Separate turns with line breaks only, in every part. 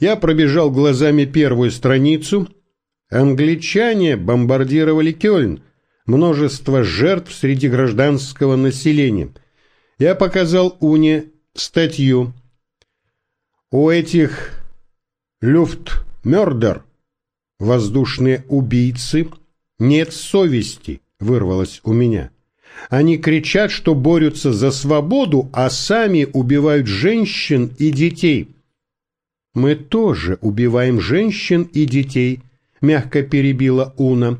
Я пробежал глазами первую страницу. Англичане бомбардировали Кёльн. Множество жертв среди гражданского населения. Я показал Уне статью. У этих люфтмёрдер, воздушные убийцы, нет совести, вырвалось у меня. Они кричат, что борются за свободу, а сами убивают женщин и детей. Мы тоже убиваем женщин и детей, мягко перебила Уна.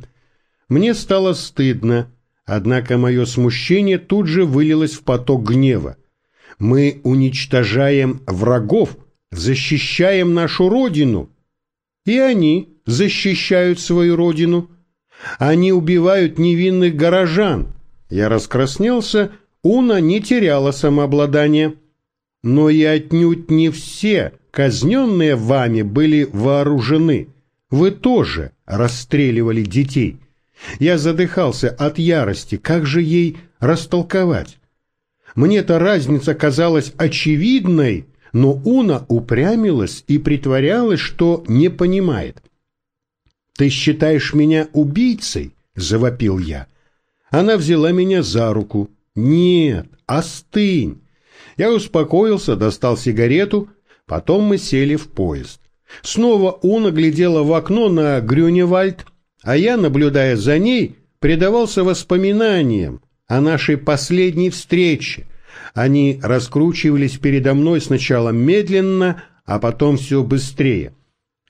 Мне стало стыдно, однако мое смущение тут же вылилось в поток гнева. Мы уничтожаем врагов, защищаем нашу родину. И они защищают свою родину. Они убивают невинных горожан. Я раскраснелся, Уна не теряла самообладание. Но и отнюдь не все казненные вами были вооружены. Вы тоже расстреливали детей. Я задыхался от ярости, как же ей растолковать? Мне-то разница казалась очевидной, но Уна упрямилась и притворялась, что не понимает. «Ты считаешь меня убийцей?» – завопил я. Она взяла меня за руку. «Нет, остынь!» Я успокоился, достал сигарету, потом мы сели в поезд. Снова Уна глядела в окно на Грюневальд, а я, наблюдая за ней, предавался воспоминаниям о нашей последней встрече. Они раскручивались передо мной сначала медленно, а потом все быстрее.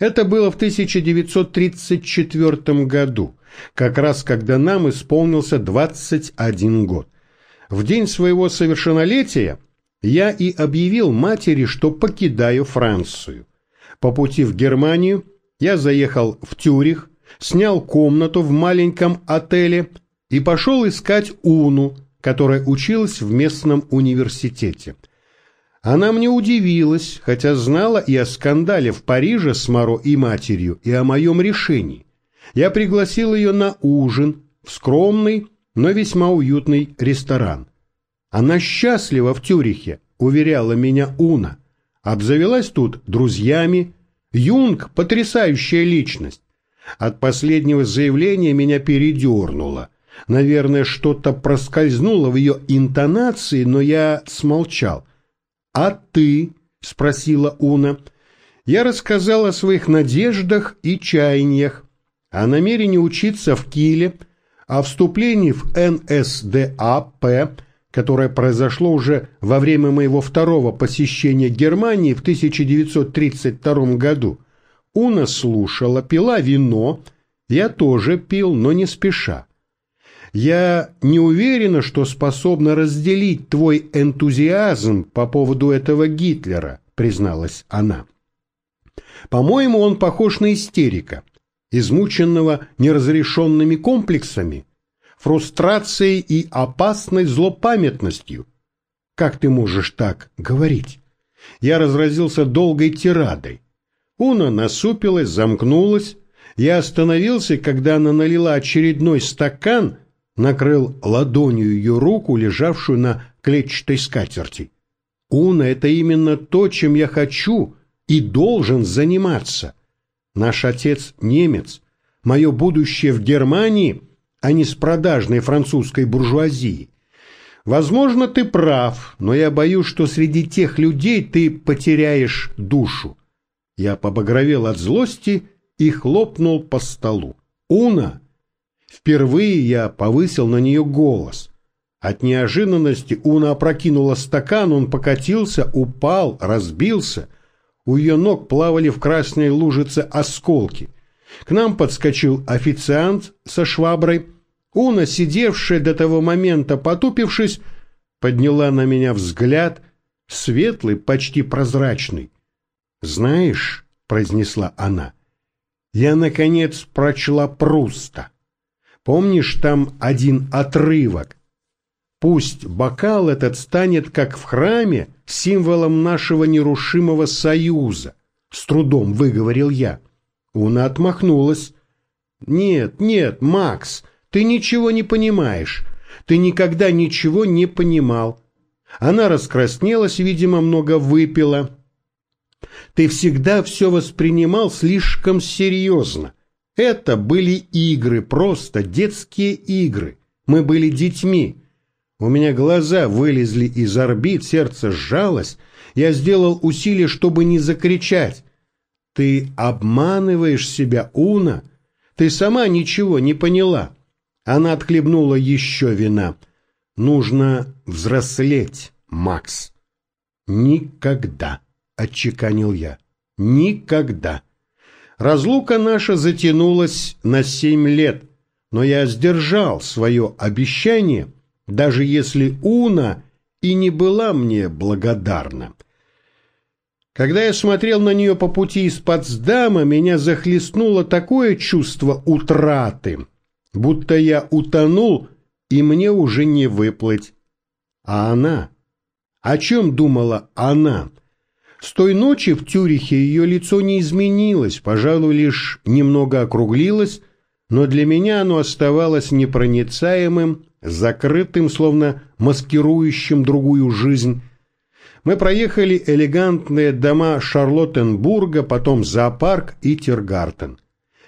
Это было в 1934 году, как раз когда нам исполнился 21 год. В день своего совершеннолетия я и объявил матери, что покидаю Францию. По пути в Германию я заехал в Тюрих, снял комнату в маленьком отеле и пошел искать Уну, которая училась в местном университете. Она мне удивилась, хотя знала и о скандале в Париже с Маро и матерью, и о моем решении. Я пригласил ее на ужин в скромный, но весьма уютный ресторан. Она счастлива в Тюрихе, уверяла меня Уна. Обзавелась тут друзьями. Юнг – потрясающая личность. От последнего заявления меня передернуло. Наверное, что-то проскользнуло в ее интонации, но я смолчал. «А ты?» — спросила Уна. Я рассказал о своих надеждах и чаяниях, о намерении учиться в Киле, о вступлении в НСДАП, которое произошло уже во время моего второго посещения Германии в 1932 году. Уна слушала, пила вино, я тоже пил, но не спеша. Я не уверена, что способна разделить твой энтузиазм по поводу этого Гитлера, призналась она. По-моему, он похож на истерика, измученного неразрешенными комплексами, фрустрацией и опасной злопамятностью. Как ты можешь так говорить? Я разразился долгой тирадой. Уна насупилась, замкнулась. Я остановился, когда она налила очередной стакан – накрыл ладонью ее руку, лежавшую на клетчатой скатерти. «Уна, это именно то, чем я хочу и должен заниматься. Наш отец немец, мое будущее в Германии, а не с продажной французской буржуазией. Возможно, ты прав, но я боюсь, что среди тех людей ты потеряешь душу». Я побагровел от злости и хлопнул по столу. «Уна, Впервые я повысил на нее голос. От неожиданности Уна опрокинула стакан, он покатился, упал, разбился. У ее ног плавали в красной лужице осколки. К нам подскочил официант со шваброй. Уна, сидевшая до того момента, потупившись, подняла на меня взгляд, светлый, почти прозрачный. «Знаешь», — произнесла она, — «я, наконец, прочла Пруста». Помнишь там один отрывок? Пусть бокал этот станет, как в храме, символом нашего нерушимого союза, с трудом выговорил я. Уна отмахнулась. Нет, нет, Макс, ты ничего не понимаешь. Ты никогда ничего не понимал. Она раскраснелась, видимо, много выпила. Ты всегда все воспринимал слишком серьезно. Это были игры, просто детские игры. Мы были детьми. У меня глаза вылезли из орбит, сердце сжалось. Я сделал усилие, чтобы не закричать. Ты обманываешь себя, Уна. Ты сама ничего не поняла. Она отхлебнула еще вина. Нужно взрослеть, Макс. Никогда, отчеканил я. Никогда. Разлука наша затянулась на семь лет, но я сдержал свое обещание, даже если Уна и не была мне благодарна. Когда я смотрел на нее по пути из Потсдама, меня захлестнуло такое чувство утраты, будто я утонул, и мне уже не выплыть. А она? О чем думала она? С той ночи в Тюрихе ее лицо не изменилось, пожалуй, лишь немного округлилось, но для меня оно оставалось непроницаемым, закрытым, словно маскирующим другую жизнь, мы проехали элегантные дома Шарлоттенбурга, потом зоопарк и Тиргартен.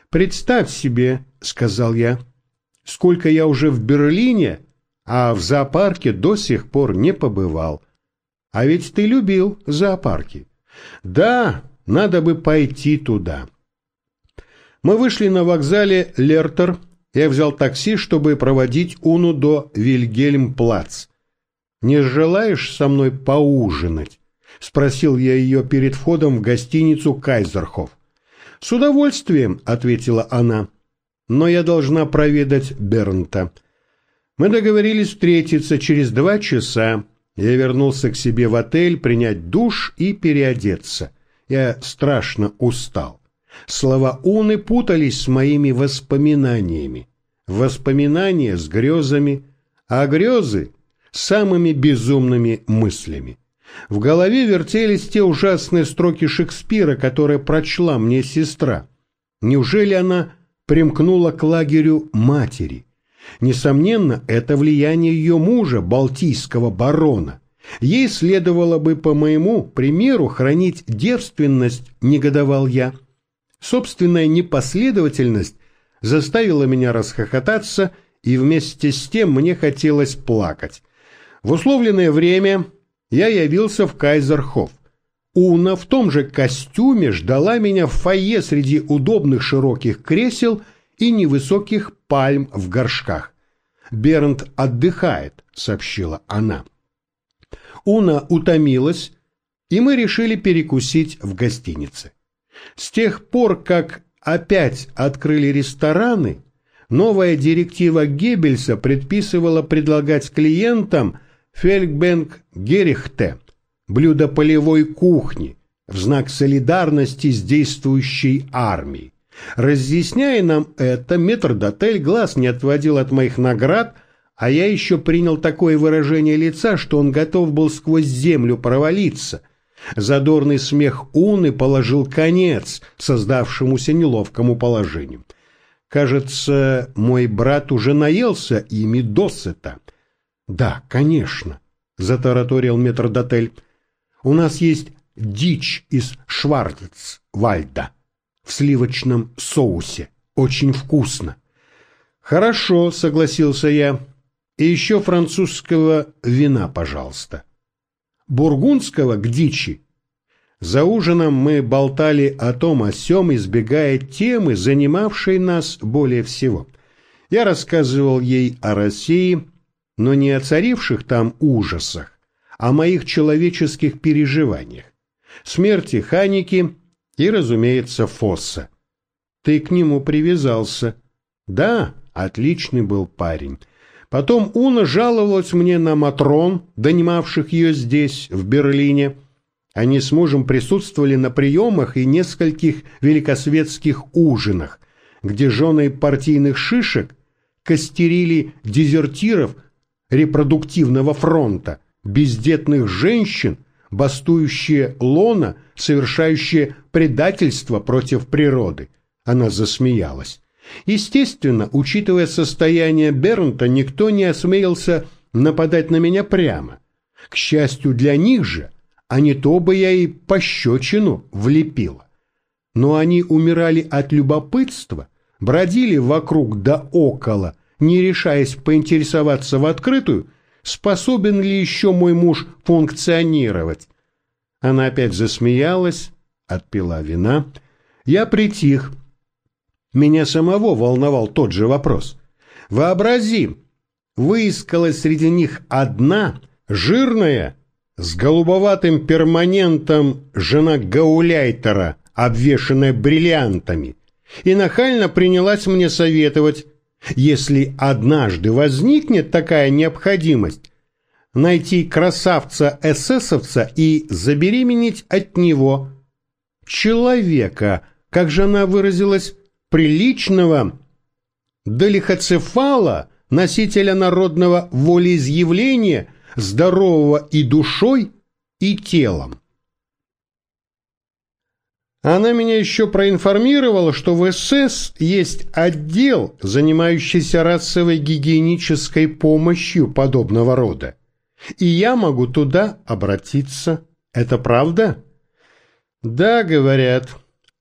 «Представь себе», — сказал я, — «сколько я уже в Берлине, а в зоопарке до сих пор не побывал. А ведь ты любил зоопарки». «Да, надо бы пойти туда». Мы вышли на вокзале Лертер. Я взял такси, чтобы проводить Уну до Вильгельм-Плац. «Не желаешь со мной поужинать?» — спросил я ее перед входом в гостиницу «Кайзерхоф». «С удовольствием», — ответила она, — «но я должна проведать Бернта». Мы договорились встретиться через два часа. Я вернулся к себе в отель принять душ и переодеться. Я страшно устал. Слова Уны путались с моими воспоминаниями. Воспоминания с грезами, а грезы самыми безумными мыслями. В голове вертелись те ужасные строки Шекспира, которые прочла мне сестра. Неужели она примкнула к лагерю матери? Несомненно, это влияние ее мужа, балтийского барона. Ей следовало бы, по моему примеру, хранить девственность, негодовал я. Собственная непоследовательность заставила меня расхохотаться, и вместе с тем мне хотелось плакать. В условленное время я явился в Кайзерхоф. Уна в том же костюме ждала меня в фойе среди удобных широких кресел и невысоких пальм в горшках. «Бернт отдыхает», — сообщила она. Уна утомилась, и мы решили перекусить в гостинице. С тех пор, как опять открыли рестораны, новая директива Геббельса предписывала предлагать клиентам – Фельгбенг Герихте, блюдо полевой кухни, в знак солидарности с действующей армией. Разъясняя нам это, метрдотель глаз не отводил от моих наград, а я еще принял такое выражение лица, что он готов был сквозь землю провалиться. Задорный смех Уны положил конец создавшемуся неловкому положению. Кажется, мой брат уже наелся ими досыта. Да, конечно, затараторил метрдотель. У нас есть дичь из Шварцвальда в сливочном соусе. Очень вкусно. Хорошо, согласился я. И еще французского вина, пожалуйста. Бургундского к дичи. За ужином мы болтали о том о сём, избегая темы, занимавшей нас более всего. Я рассказывал ей о России, но не о царивших там ужасах, а о моих человеческих переживаниях. Смерти Ханики и, разумеется, Фосса. Ты к нему привязался. Да, отличный был парень. Потом Уна жаловалась мне на Матрон, донимавших ее здесь, в Берлине. Они с мужем присутствовали на приемах и нескольких великосветских ужинах, где жены партийных шишек костерили дезертиров репродуктивного фронта, бездетных женщин, бастующие лона, совершающие предательство против природы. Она засмеялась. Естественно, учитывая состояние Бернта, никто не осмелился нападать на меня прямо. К счастью для них же, а не то бы я и пощечину влепила. Но они умирали от любопытства, бродили вокруг да около, не решаясь поинтересоваться в открытую, способен ли еще мой муж функционировать. Она опять засмеялась, отпила вина. Я притих. Меня самого волновал тот же вопрос. Вообрази, выискалась среди них одна, жирная, с голубоватым перманентом жена Гауляйтера, обвешанная бриллиантами, и нахально принялась мне советовать, если однажды возникнет такая необходимость, найти красавца-эсэсовца и забеременеть от него человека, как же она выразилась, приличного, долихоцефала, носителя народного волеизъявления, здорового и душой, и телом. Она меня еще проинформировала, что в СС есть отдел, занимающийся расовой гигиенической помощью подобного рода. И я могу туда обратиться. Это правда? Да, говорят.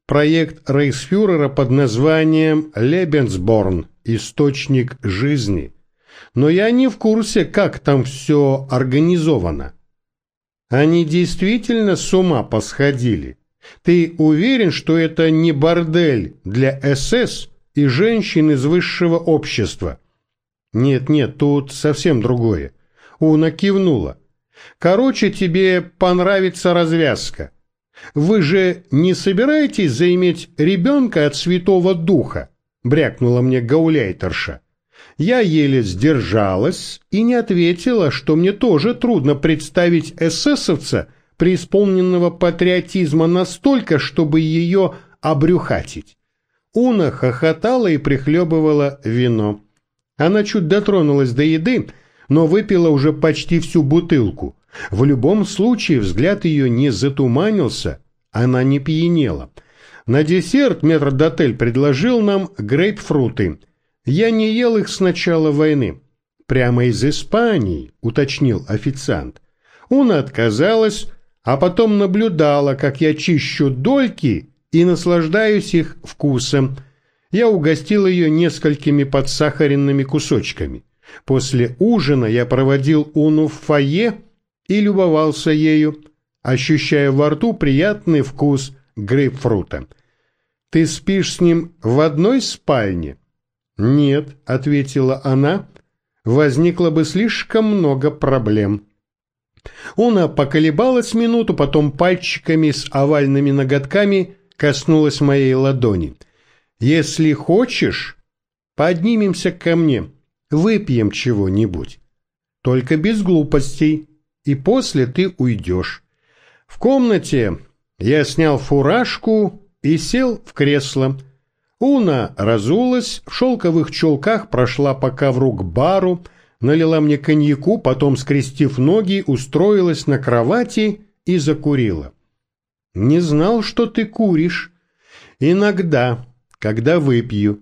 Проект Рейхсфюрера под названием «Лебенсборн. Источник жизни». Но я не в курсе, как там все организовано. Они действительно с ума посходили. Ты уверен, что это не бордель для СС и женщин из высшего общества? Нет-нет, тут совсем другое. Уна кивнула. Короче, тебе понравится развязка. Вы же не собираетесь заиметь ребенка от Святого Духа? Брякнула мне гауляйтерша. Я еле сдержалась и не ответила, что мне тоже трудно представить эсэсовца, преисполненного патриотизма настолько, чтобы ее обрюхатить. Уна хохотала и прихлебывала вино. Она чуть дотронулась до еды, но выпила уже почти всю бутылку. В любом случае взгляд ее не затуманился, она не пьянела. На десерт метрдотель предложил нам грейпфруты. Я не ел их с начала войны. Прямо из Испании, уточнил официант. Уна отказалась, а потом наблюдала, как я чищу дольки и наслаждаюсь их вкусом. Я угостил ее несколькими подсахаренными кусочками. После ужина я проводил Уну в фойе и любовался ею, ощущая во рту приятный вкус грейпфрута. «Ты спишь с ним в одной спальне?» «Нет», — ответила она, — «возникло бы слишком много проблем». Уна поколебалась минуту, потом пальчиками с овальными ноготками коснулась моей ладони. «Если хочешь, поднимемся ко мне, выпьем чего-нибудь. Только без глупостей, и после ты уйдешь. В комнате я снял фуражку и сел в кресло. Уна разулась, в шелковых чулках прошла по ковру к бару, налила мне коньяку, потом, скрестив ноги, устроилась на кровати и закурила. «Не знал, что ты куришь. Иногда, когда выпью.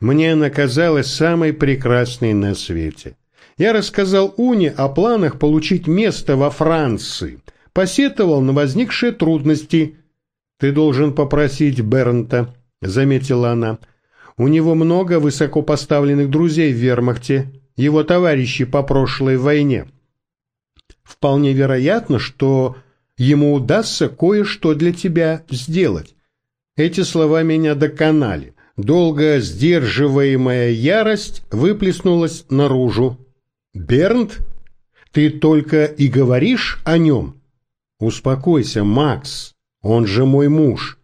Мне она казалась самой прекрасной на свете. Я рассказал Уне о планах получить место во Франции, посетовал на возникшие трудности. «Ты должен попросить Бернта», — заметила она. «У него много высокопоставленных друзей в вермахте, его товарищи по прошлой войне. Вполне вероятно, что ему удастся кое-что для тебя сделать. Эти слова меня доконали. Долго сдерживаемая ярость выплеснулась наружу. «Бернт, ты только и говоришь о нем?» «Успокойся, Макс, он же мой муж».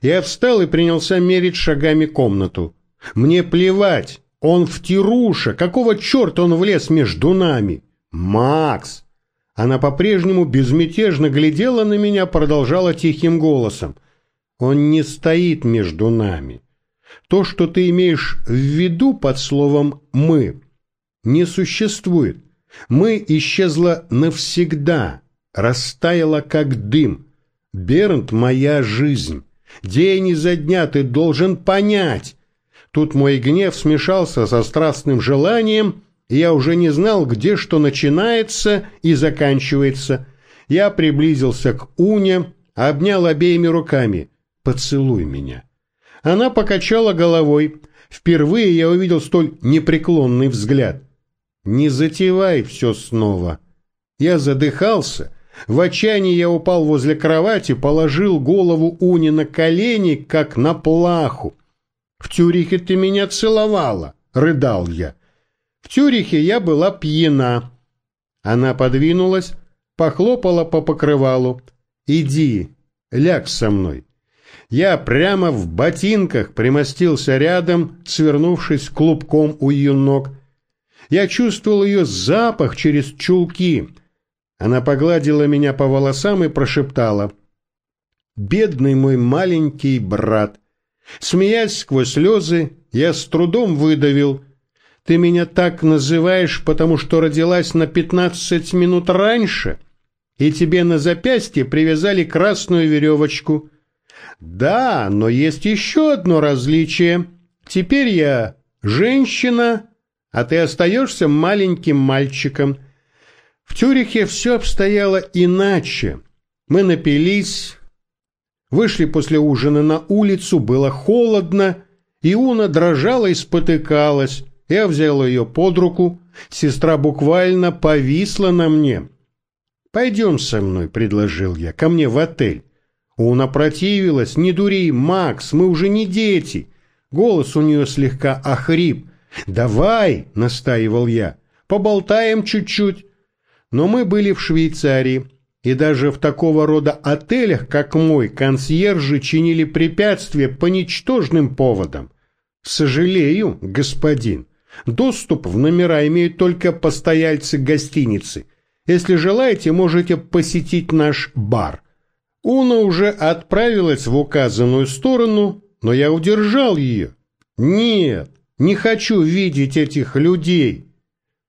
Я встал и принялся мерить шагами комнату. «Мне плевать, он в тируша. Какого черта он влез между нами? Макс! Она по-прежнему безмятежно глядела на меня, продолжала тихим голосом. Он не стоит между нами. То, что ты имеешь в виду под словом «мы», не существует. «Мы» исчезла навсегда, растаяла как дым. Бернт — моя жизнь. День изо дня ты должен понять. Тут мой гнев смешался со страстным желанием, и я уже не знал, где что начинается и заканчивается. Я приблизился к Уне, обнял обеими руками. «Поцелуй меня». Она покачала головой. Впервые я увидел столь непреклонный взгляд. «Не затевай все снова». Я задыхался. В отчаянии я упал возле кровати, положил голову Уни на колени, как на плаху. «В Тюрихе ты меня целовала», — рыдал я. «В Тюрихе я была пьяна». Она подвинулась, похлопала по покрывалу. «Иди, ляг со мной». Я прямо в ботинках примостился рядом, свернувшись клубком у ее ног. Я чувствовал ее запах через чулки. Она погладила меня по волосам и прошептала. «Бедный мой маленький брат!» Смеясь сквозь слезы, я с трудом выдавил. «Ты меня так называешь, потому что родилась на пятнадцать минут раньше, и тебе на запястье привязали красную веревочку». Да, но есть еще одно различие. Теперь я женщина, а ты остаешься маленьким мальчиком. В Тюрихе все обстояло иначе. Мы напились, вышли после ужина на улицу, было холодно, и Уна дрожала и спотыкалась. Я взял ее под руку, сестра буквально повисла на мне. «Пойдем со мной», — предложил я, — «ко мне в отель». Уна противилась. «Не дури, Макс, мы уже не дети». Голос у нее слегка охрип. «Давай», — настаивал я, — «поболтаем чуть-чуть». Но мы были в Швейцарии, и даже в такого рода отелях, как мой, консьержи чинили препятствия по ничтожным поводам. «Сожалею, господин, доступ в номера имеют только постояльцы гостиницы. Если желаете, можете посетить наш бар». Уна уже отправилась в указанную сторону, но я удержал ее. «Нет, не хочу видеть этих людей.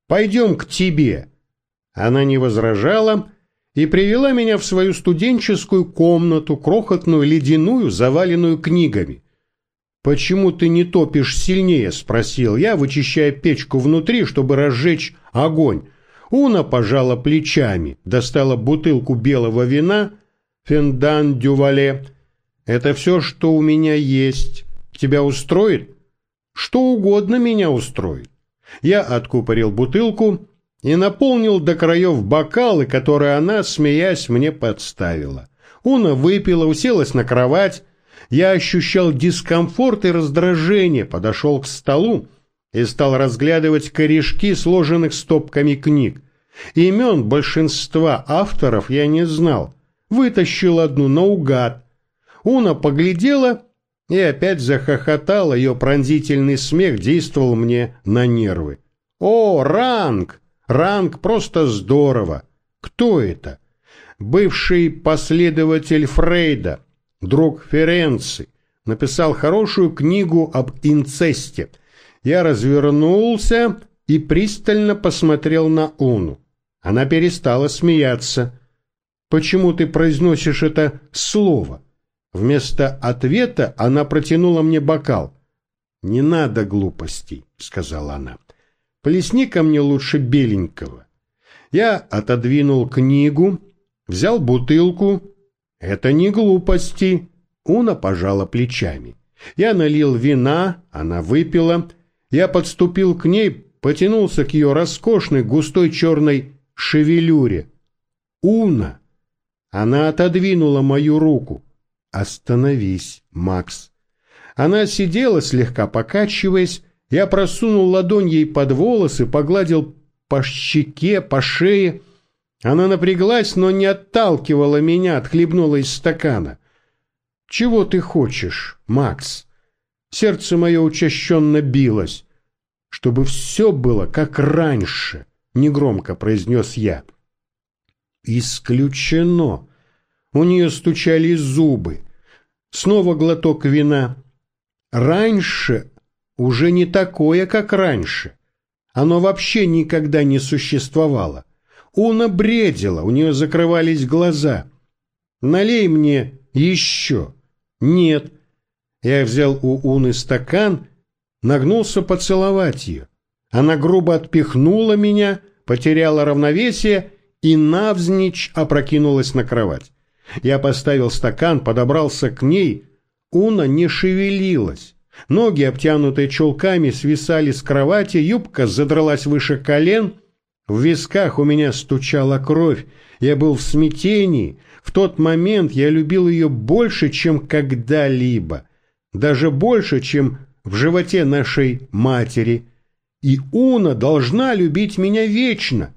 Пойдем к тебе». Она не возражала и привела меня в свою студенческую комнату, крохотную, ледяную, заваленную книгами. «Почему ты не топишь сильнее?» – спросил я, вычищая печку внутри, чтобы разжечь огонь. Уна пожала плечами, достала бутылку белого вина – Фендан Дювале. Это все, что у меня есть. Тебя устроит? Что угодно меня устроит. Я откупорил бутылку и наполнил до краев бокалы, которые она, смеясь, мне подставила. Уна выпила, уселась на кровать. Я ощущал дискомфорт и раздражение, подошел к столу и стал разглядывать корешки, сложенных стопками книг. Имен большинства авторов я не знал, вытащил одну наугад. Уна поглядела и опять захохотала, ее пронзительный смех действовал мне на нервы. «О, ранг! Ранг просто здорово! Кто это?» Бывший последователь Фрейда, друг Ференци, написал хорошую книгу об инцесте. Я развернулся и пристально посмотрел на Уну. Она перестала смеяться. Почему ты произносишь это слово? Вместо ответа она протянула мне бокал. Не надо глупостей, сказала она. Плесни ко мне лучше беленького. Я отодвинул книгу, взял бутылку. Это не глупости. Уна пожала плечами. Я налил вина, она выпила. Я подступил к ней, потянулся к ее роскошной густой черной шевелюре. Уна, она отодвинула мою руку. «Остановись, Макс». Она сидела, слегка покачиваясь. Я просунул ладонь ей под волосы, погладил по щеке, по шее. Она напряглась, но не отталкивала меня, отхлебнула из стакана. «Чего ты хочешь, Макс?» Сердце мое учащенно билось. «Чтобы все было, как раньше», — негромко произнес я. Исключено. У нее стучали зубы. Снова глоток вина. Раньше уже не такое, как раньше. Оно вообще никогда не существовало. Уна бредила, у нее закрывались глаза. «Налей мне еще». «Нет». Я взял у Уны стакан, нагнулся поцеловать ее. Она грубо отпихнула меня, потеряла равновесие и навзничь опрокинулась на кровать. Я поставил стакан, подобрался к ней. Уна не шевелилась. Ноги, обтянутые чулками, свисали с кровати, юбка задралась выше колен. В висках у меня стучала кровь. Я был в смятении. В тот момент я любил ее больше, чем когда-либо. Даже больше, чем в животе нашей матери. И Уна должна любить меня вечно.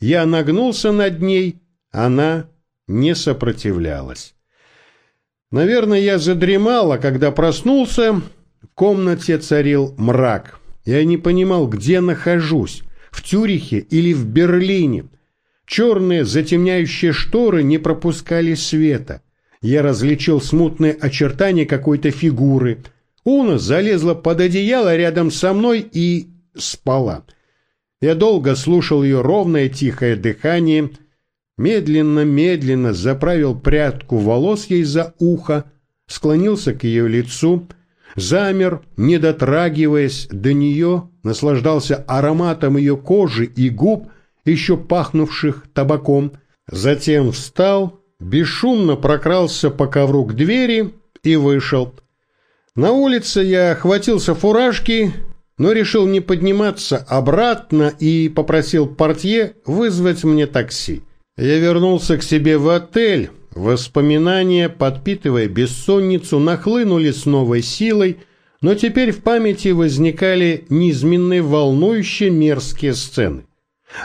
Я нагнулся над ней, она не сопротивлялась. Наверное, я задремал, а когда проснулся, в комнате царил мрак. Я не понимал, где нахожусь, в Тюрихе или в Берлине. Черные затемняющие шторы не пропускали света. Я различил смутные очертания какой-то фигуры. Уна залезла под одеяло рядом со мной и спала. Я долго слушал ее ровное тихое дыхание, медленно-медленно заправил прядку волос ей за ухо, склонился к ее лицу, замер, не дотрагиваясь до нее, наслаждался ароматом ее кожи и губ, еще пахнувших табаком, затем встал, бесшумно прокрался по ковру к двери и вышел. На улице я охватился фуражки, но решил не подниматься обратно и попросил портье вызвать мне такси. Я вернулся к себе в отель. Воспоминания, подпитывая бессонницу, нахлынули с новой силой, но теперь в памяти возникали неизменные волнующие мерзкие сцены.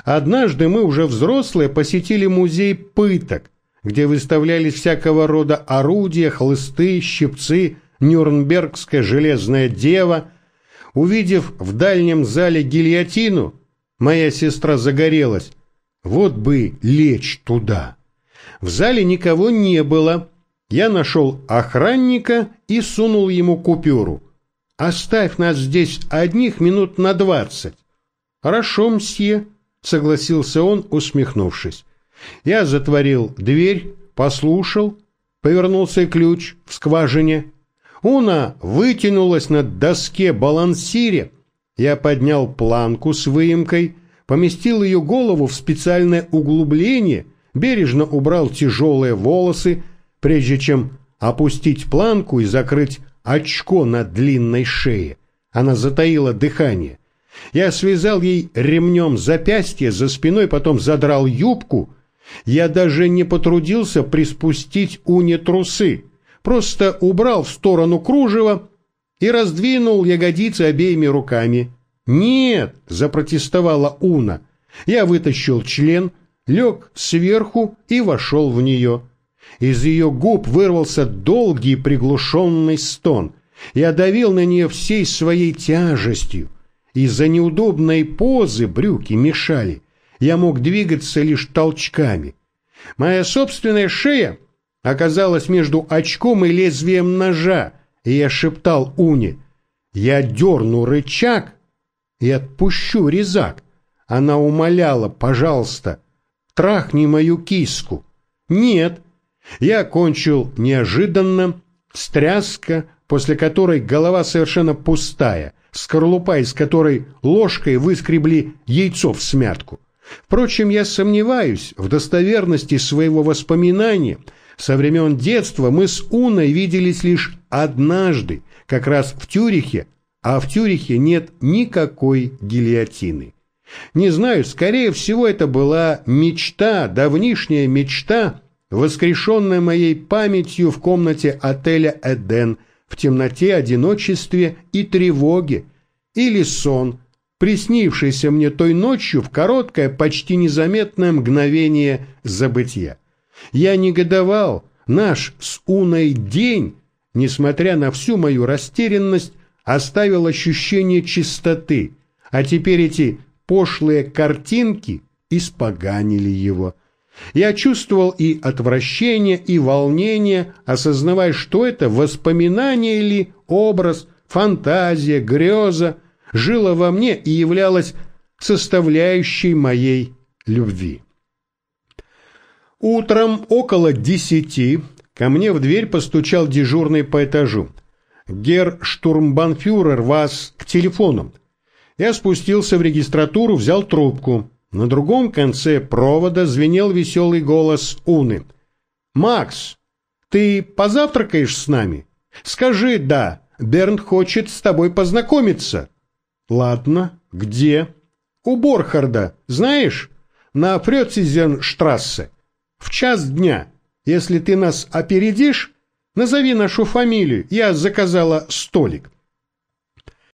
Однажды мы, уже взрослые, посетили музей пыток, где выставлялись всякого рода орудия, хлысты, щипцы, нюрнбергская железная дева – Увидев в дальнем зале гильотину, моя сестра загорелась. Вот бы лечь туда. В зале никого не было. Я нашел охранника и сунул ему купюру. «Оставь нас здесь одних минут на двадцать». «Хорошо, мсье», — согласился он, усмехнувшись. Я затворил дверь, послушал, повернулся ключ в скважине, Уна вытянулась на доске балансире. Я поднял планку с выемкой, поместил ее голову в специальное углубление, бережно убрал тяжелые волосы, прежде чем опустить планку и закрыть очко на длинной шее. Она затаила дыхание. Я связал ей ремнем запястье за спиной, потом задрал юбку. Я даже не потрудился приспустить уне трусы просто убрал в сторону кружева и раздвинул ягодицы обеими руками. «Нет!» – запротестовала Уна. Я вытащил член, лег сверху и вошел в нее. Из ее губ вырвался долгий приглушенный стон. Я давил на нее всей своей тяжестью. Из-за неудобной позы брюки мешали. Я мог двигаться лишь толчками. Моя собственная шея оказалась между очком и лезвием ножа, и я шептал Уне, «Я дерну рычаг и отпущу резак». Она умоляла, «Пожалуйста, трахни мою киску». «Нет». Я кончил неожиданно, стряска, после которой голова совершенно пустая, скорлупа из которой ложкой выскребли яйцо в смятку. Впрочем, я сомневаюсь в достоверности своего воспоминания – со времен детства мы с Уной виделись лишь однажды, как раз в Тюрихе, а в Тюрихе нет никакой гильотины. Не знаю, скорее всего, это была мечта, давнишняя мечта, воскрешенная моей памятью в комнате отеля «Эден», в темноте, одиночестве и тревоге, или сон, приснившийся мне той ночью в короткое, почти незаметное мгновение забытия. Я негодовал, наш с Уной день, несмотря на всю мою растерянность, оставил ощущение чистоты, а теперь эти пошлые картинки испоганили его. Я чувствовал и отвращение, и волнение, осознавая, что это воспоминание или образ, фантазия, греза, жило во мне и являлось составляющей моей любви. Утром около десяти ко мне в дверь постучал дежурный по этажу. «Гер штурмбанфюрер, вас к телефону». Я спустился в регистратуру, взял трубку. На другом конце провода звенел веселый голос Уны. «Макс, ты позавтракаешь с нами? Скажи «да», Бернт хочет с тобой познакомиться». «Ладно, где?» «У Борхарда, знаешь? На Фрёцизенштрассе. В час дня. Если ты нас опередишь, назови нашу фамилию, я заказала столик».